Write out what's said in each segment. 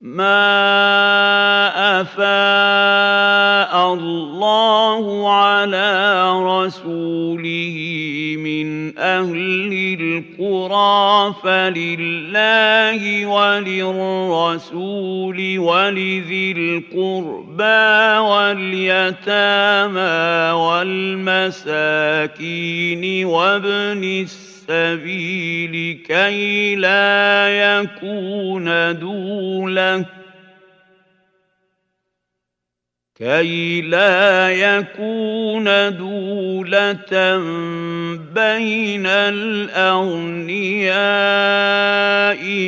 مَا أَفَاءَ اللَّهُ عَلَىٰ رَسُولِهِ مِنْ أَهْلِ الْقُرَىٰ فَلِلَّهِ وَلِلرَّسُولِ وَلِذِي الْقُرْبَىٰ وَالْيَتَامَىٰ وَالْمَسَاكِينِ وَابْنِ السَّبِيلِ السبيل كي لا يكون دولة. كي لا يكون دولة بين الأغنياء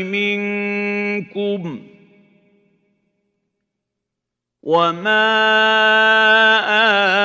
منكم. وما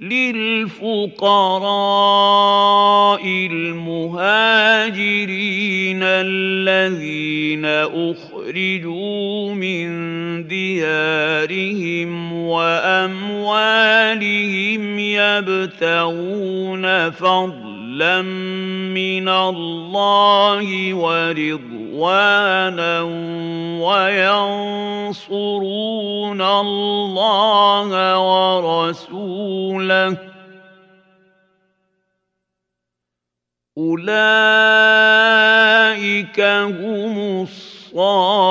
للفقراء المهاجرين الذين أخرجوا من ديارهم وأموالهم يبتغون فضلا من الله ورضوانا وينصرون الله ورسوله. أولئك هم الصادقون.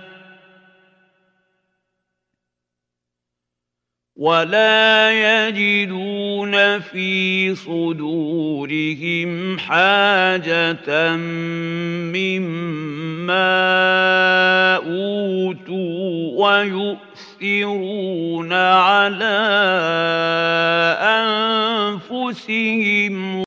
ولا يجدون في صدورهم حاجة مما أوتوا ويؤثرون على أنفسهم